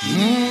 Mm.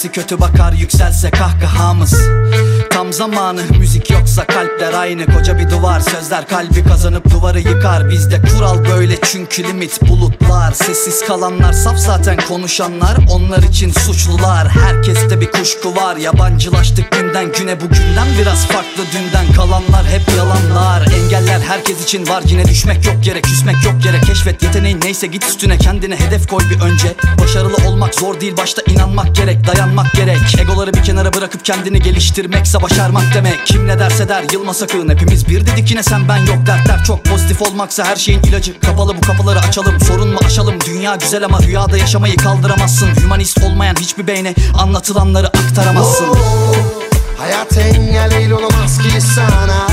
Hepsi kötü bakar Yükselse kahkahamız. Tam zamanı müzik yoksa kalpler aynı Koca bir duvar sözler kalbi kazanıp duvarı yıkar. Bizde kural böyle çünkü limit bulutlar. Sessiz kalanlar saf zaten konuşanlar. Onlar için suçlular. Herkeste bir kuşku var. Yabancılaştık günden güne bugünden Biraz farklı. Dünden kalanlar hep yalanlar. Engeller herkes için var. Yine düşmek yok yere Küsmek yok yere. Keşfet yeteneğin neyse git üstüne. Kendine hedef koy bir önce. Başarılı olmak zor değil başta inanmak gerek Dayanmak gerek. Egoları bir kenara bırakıp kendini geliştirmekse başarmak demek. Kim ne derse der yılma sakın Hepimiz bir dedik. Yine sen ben yok. Dertler çok Pozitif olmaksa her şeyin ilacı. Kapalı bu kapıları açalım. Sorun mu aşalım? Dünya güzel ama rüyada yaşamayı kaldıramazsın. Hümanist olmayan hiçbir beyne anlatılanları aktaramazsın. Hayat engel değil olamaz ki sana.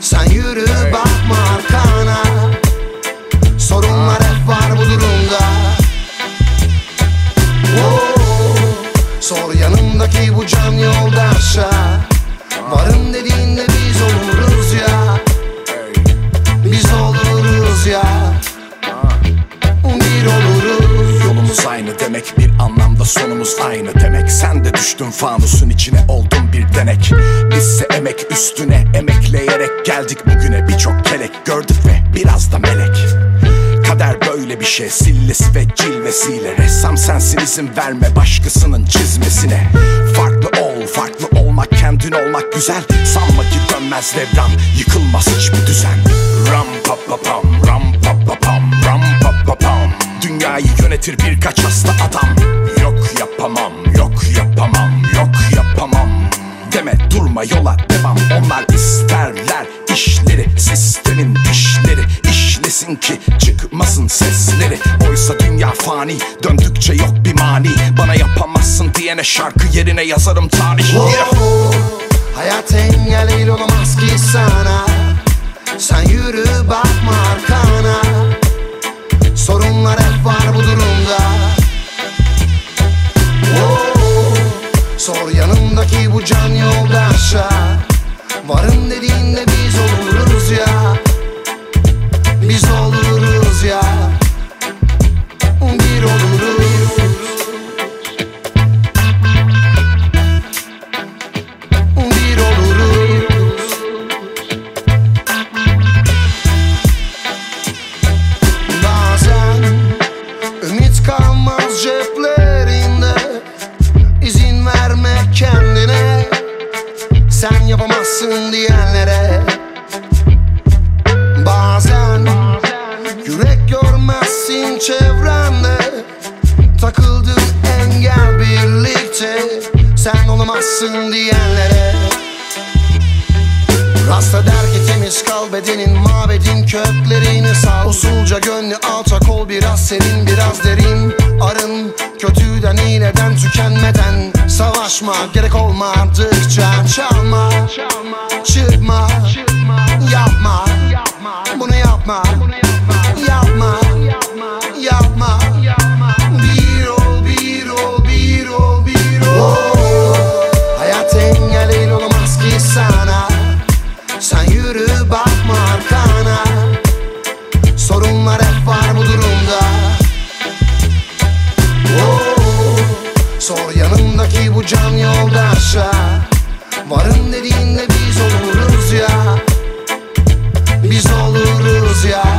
Sen yürü bakma arkana. Sorunlar hep var bu durumda. Oo, Sor yanımdaki bu can yoldaşa. Varım dediğinde demek? Bir anlamda sonumuz aynı demek. Sen de düştün fanusun içine oldun bir denek. Bizse emek üstüne emekleyerek geldik bugüne. Birçok kelek gördük ve biraz da melek. Kader böyle bir şey sillesi ve cilvesiyle Ressam sensin izin verme başkasının çizmesine. Farklı ol farklı olmak kendin olmak güzel. Sanma ki dönmez devran yıkılmaz hiçbir düzen. Ram pa pa pam ram pa pa pam Dünyayı yönetir birkaç hasta adam. Yok yapamam yok yapamam yok yapamam. Deme durma yola devam. Onlar isterler işleri Sistemin dişleri işlesin ki çıkmasın sesleri. Oysa dünya fani döndükçe yok bir mani. Bana yapamazsın diyene şarkı yerine yazarım tarih. Yeah. Hayat engel olamaz ki sana Sen yürü bakma arkana Sorunlar hep var bu durumda. Oo, Sor yanımdaki bu can yoldaşa Varım dediğinde biz oluruz ya. Biz oluruz olmasın diyenlere. Bazen yürek görmezsin çevrende. Takıldın engel birlikte Sen olamazsın diyenlere. Rasta der ki temiz kal bedenin Mabedin köklerini sal. Usulca gönlü alçak ol biraz serin biraz derin. Arın kötüden iğneden tükenmeden. Savaşma gerek olmadıkça Çalma, çıkma, yapma. Bunu bu can yolda aşağı. Varın dediğinde biz oluruz ya. Biz oluruz ya.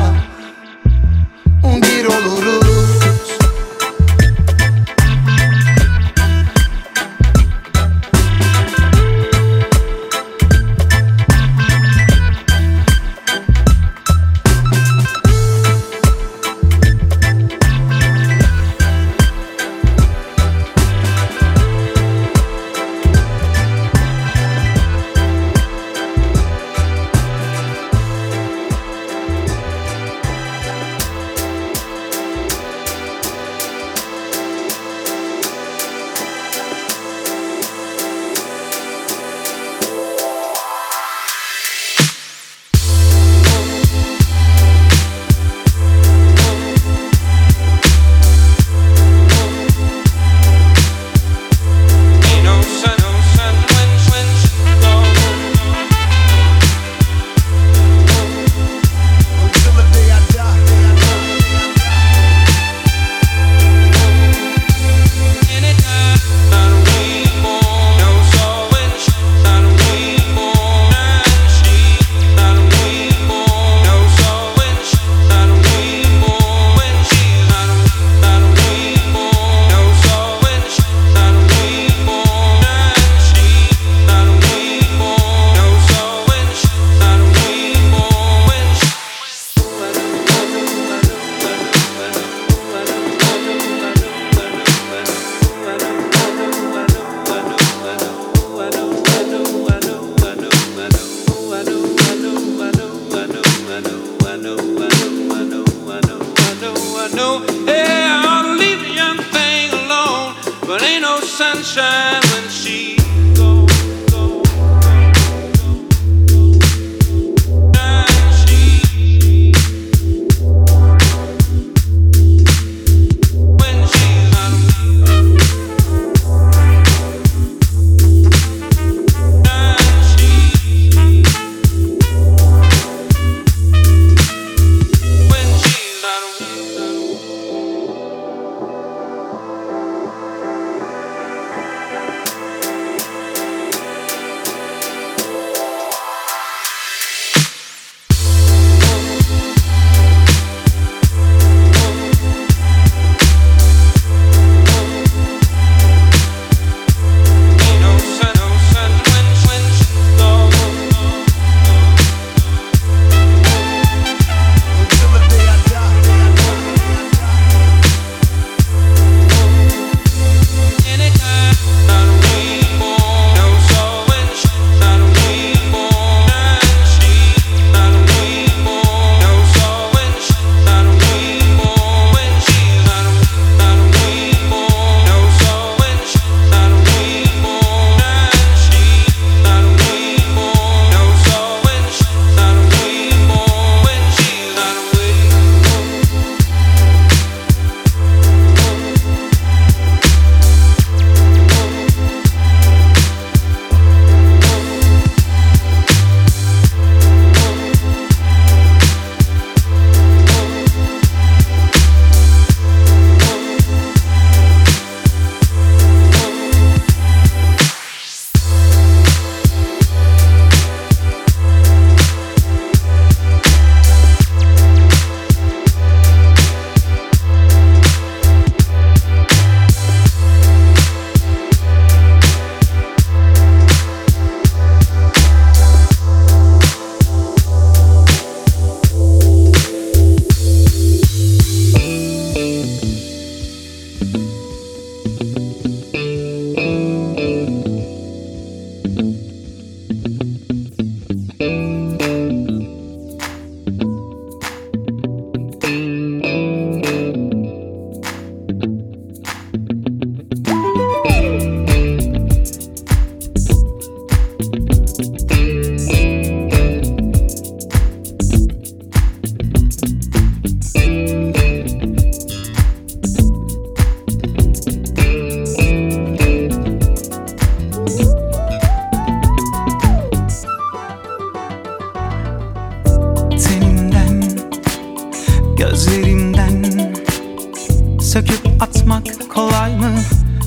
Söküp atmak kolay mı?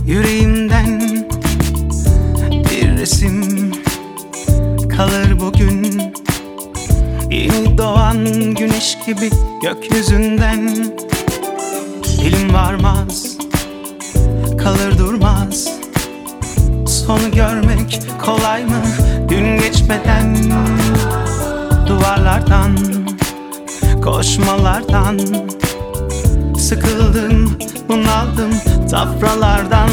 Yüreğimden Bir resim kalır bugün. Yeni doğan güneş gibi gökyüzünden Elim varmaz kalır durmaz. Sonu görmek kolay mı? Gün geçmeden Duvarlardan koşmalardan. Sıkıldım, bunaldım tafralardan.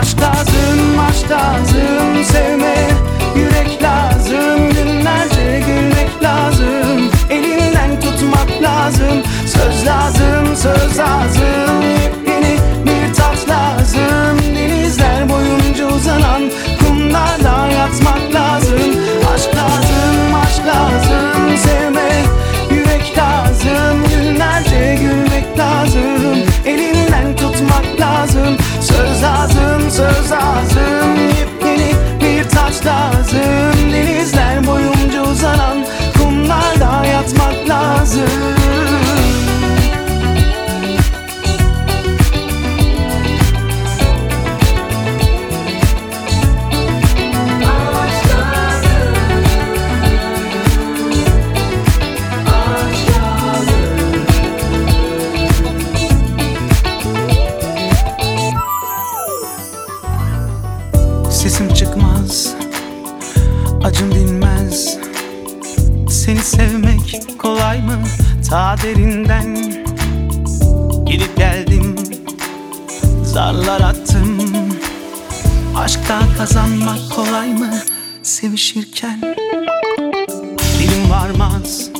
Aşk lazım, aşk lazım Sevme, yürek lazım. Günlerce gülmek lazım Elinden tutmak lazım. Söz lazım, söz lazım Yepyeni bir tat lazım. Denizler boyunca uzanan lazım. Elinden tutmak lazım. Söz lazım, söz lazım. Yepyeni bir taç lazım. Denizler boyunca uzanan Kumlarda yatmak lazım ta derinden Gidip geldim. Zarlar attım. Aşkta kazanmak kolay mı sevişirken? Dilim varmaz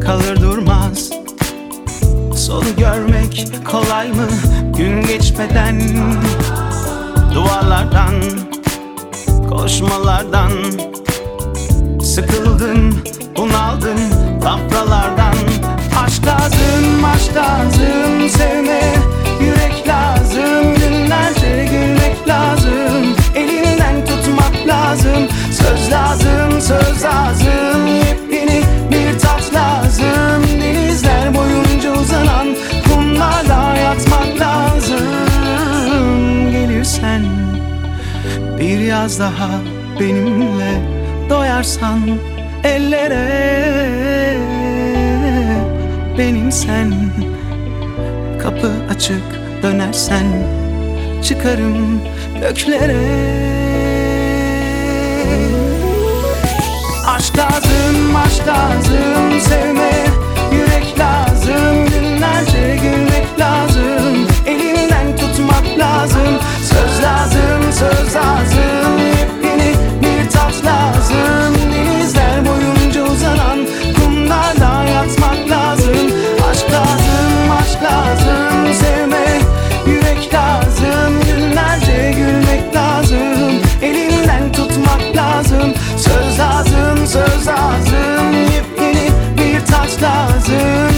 Kalır durmaz. Sonu görmek kolay mı gün geçmeden? Duvarlardan Koşmalardan Sıkıldım, bunaldım Tafralardan Aşk lazım, aşk lazım Sevme, yürek lazım Günlerce gülmek lazım. Elinden tutmak lazım. Söz lazım, söz lazım. Yepyeni bir tat lazım. Denizler boyunca uzanan Kumlarla yatmak lazım. Gelirsen bir yaz daha benimle doyarsan ellere. Benim sen kapı açık dönersen çıkarım göklere. Aşk lazım, aşk lazım Sevme, yürek lazım Günlerce gülmek lazım. Elinden tutmak lazım Söz lazım, söz lazım lazım. Denizler boyunca uzanan Kumlarla yatmak lazım. Aşk lazım, aşk lazım. Sevme, yürek lazım. Günlerce gülmek lazım. Elinden tutmak lazım. Söz lazım, söz lazım. Yepyeni bir taç lazım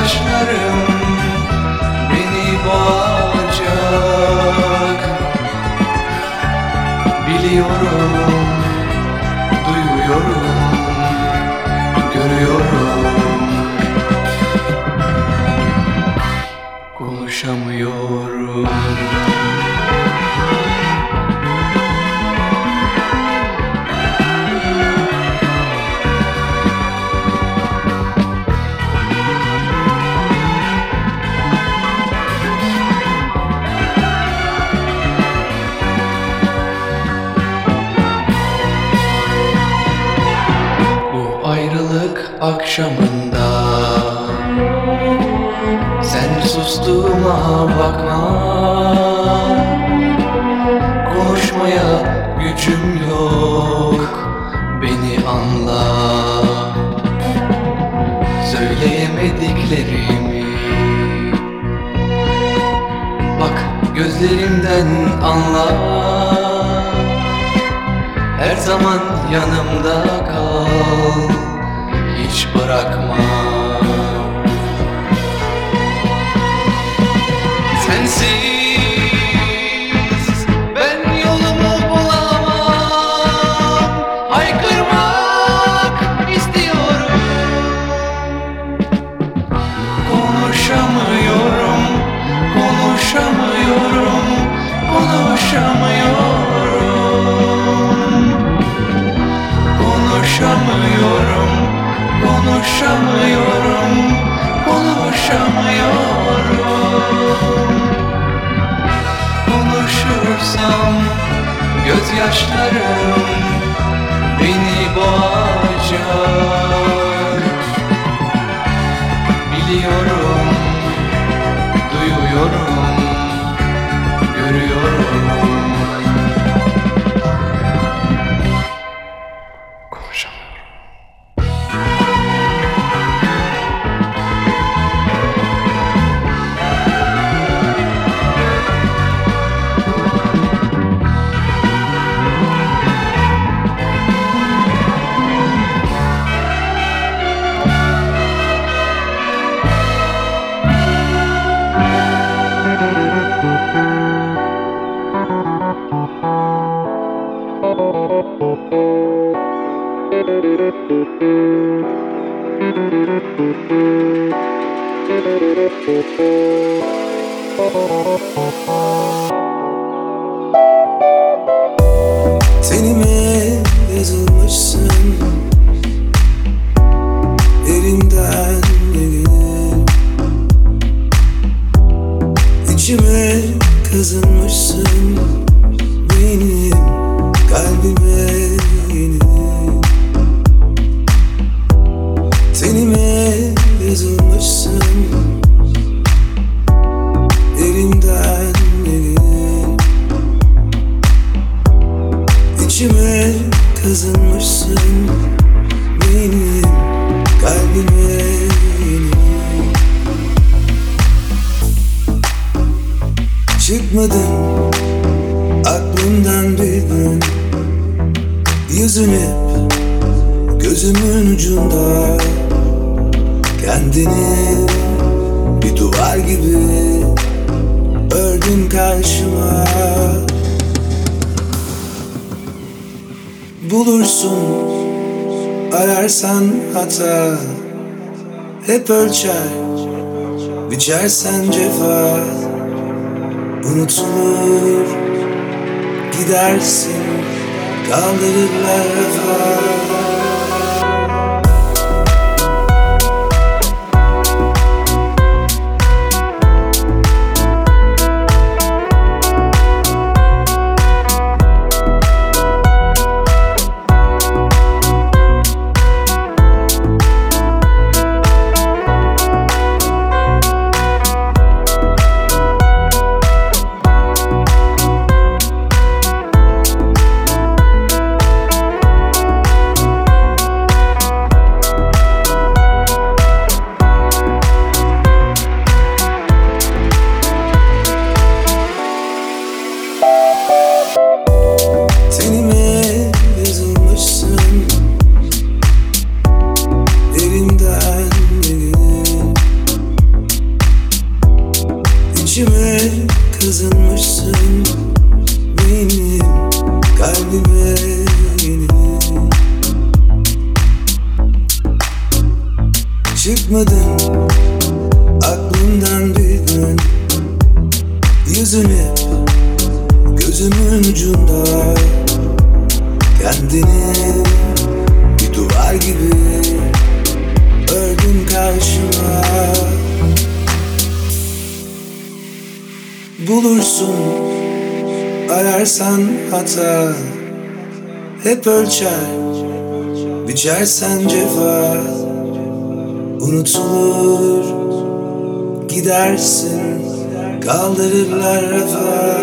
gözyaşlarım beni boğacak. Biliyorum, Show me. Gözyaşlarım beni boğacak Yüzün hep gözümün ucunda. Kendini bir duvar gibi ördün karşıma. Bulursun ararsan hata. Hep ölçer biçersen cefa. Unutulur gidersin kaldırırlar rafa Tenime Bulursun. Ararsan hata. Hep ölçer. Biçersen cefa. Unutulur. Gidersin. Kaldırırlar rafa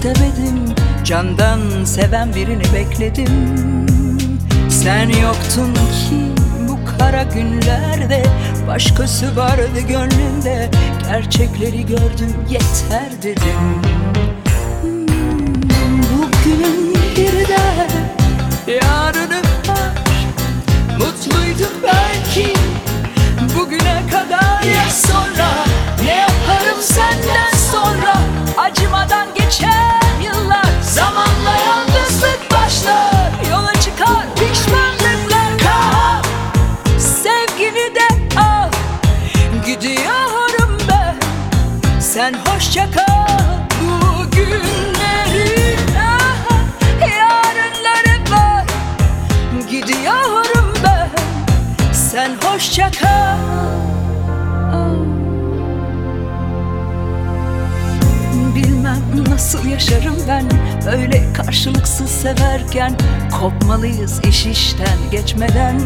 istemedim. Candan seven birini bekledim. Sen yoktun ki bu kara günlerde. Başkası vardı gönlünde. Gerçekleri gördüm yeter dedim. Bugünün bir de yarını var. Mutluyduk belki bugüne kadar. Ya sonra Ne yaparım senden sen hoşça kal. Bu günleri ah, Yarınları var. Gidiyorum ben. Sen hoşça kal. Bilmem nasıl yaşarım ben. Böyle karşılıksız severken Kopmalıyız iş işten geçmeden.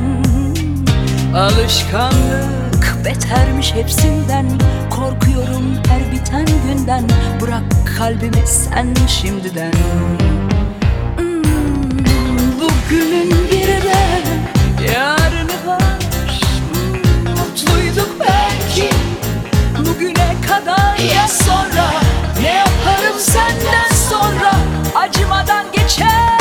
Alışkanlık betermiş hepsinden Korkuyorum her biten günden. Bırak kalbimi sen şimdiden. Hmm, Bugünün bir de yarını var Hmm, Mutluyduk belki bugüne kadar. Ya sonra? Ne yaparım senden sonra? Acımadan geçer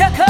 切克。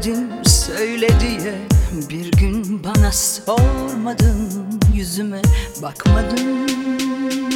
verdim söyle diye Bir gün bana sormadın yüzüme bakmadın.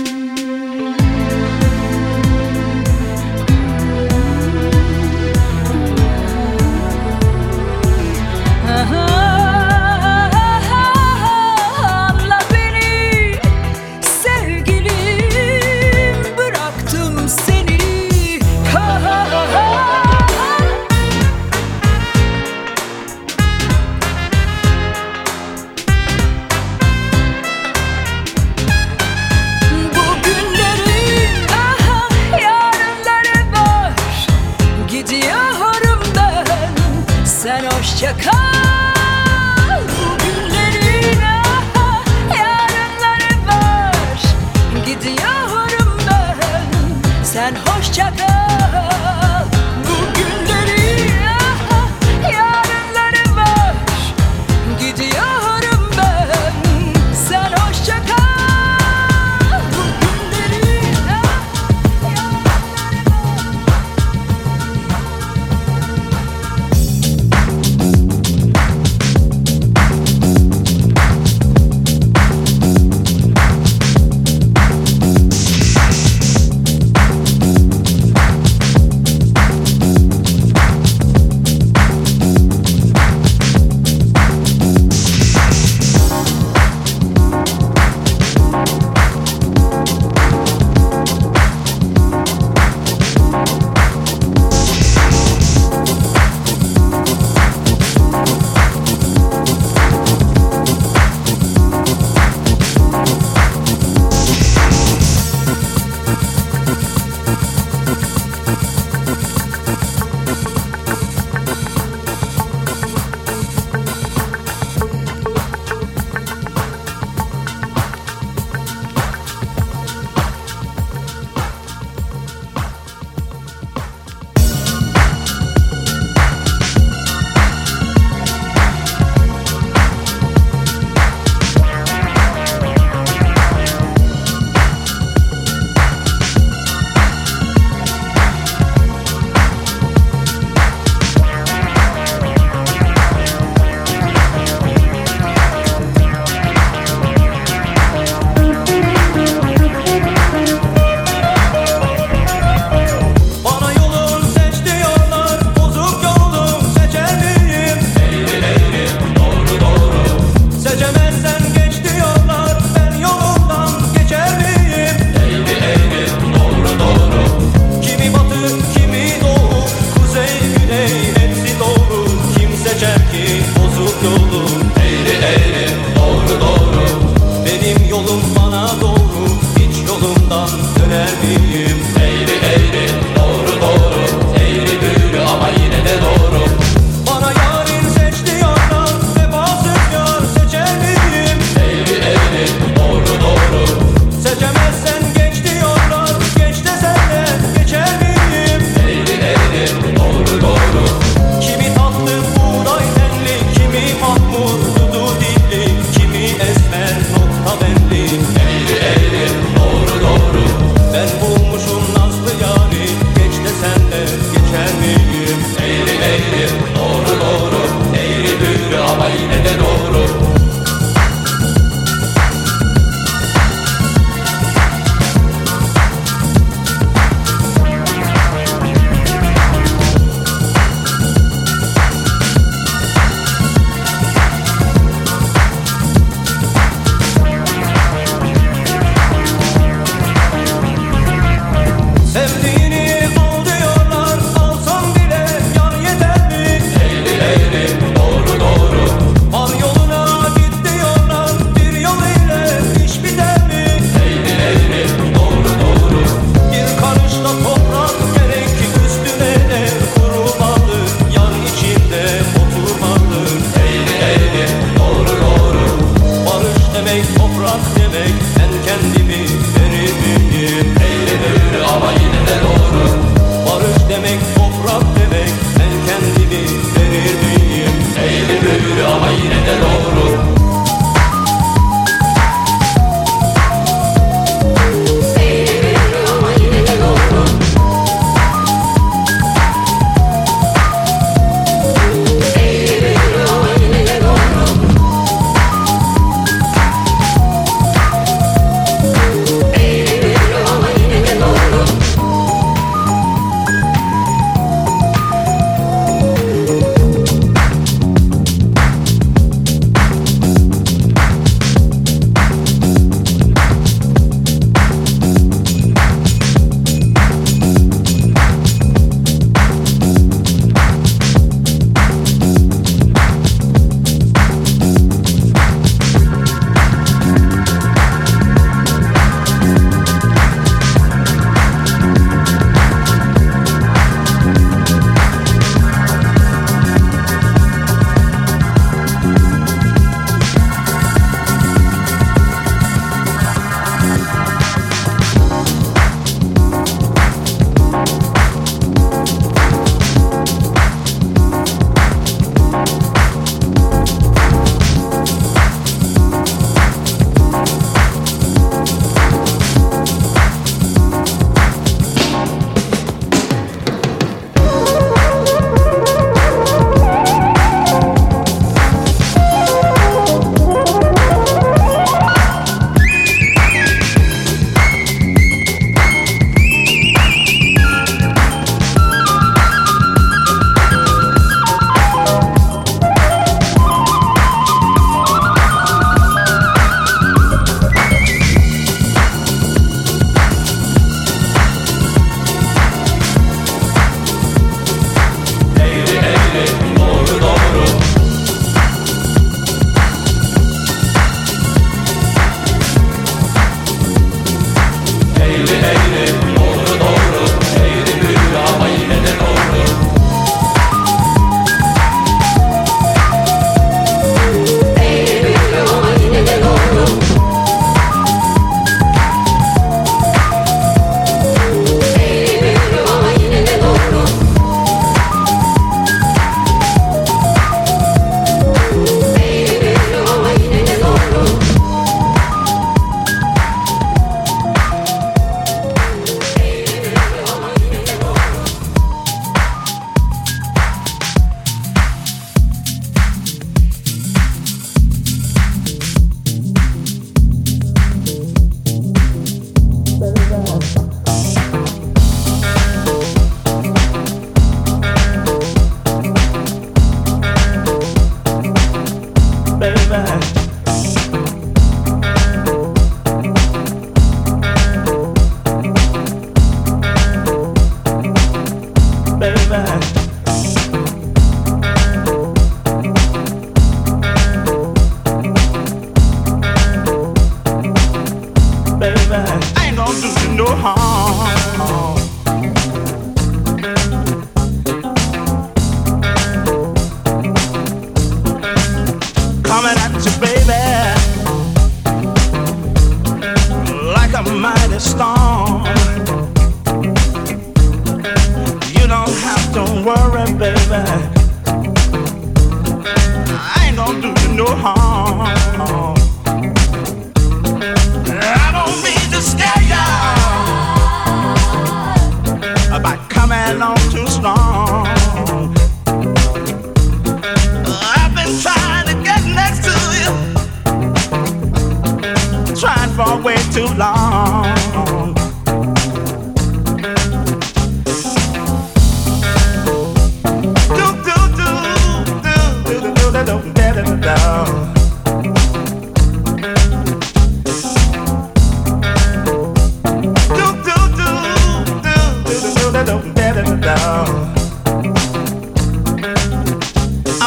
I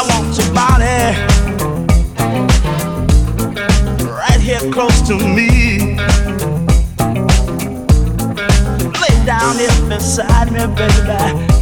want your body right here close to me. Lay down here beside me, baby.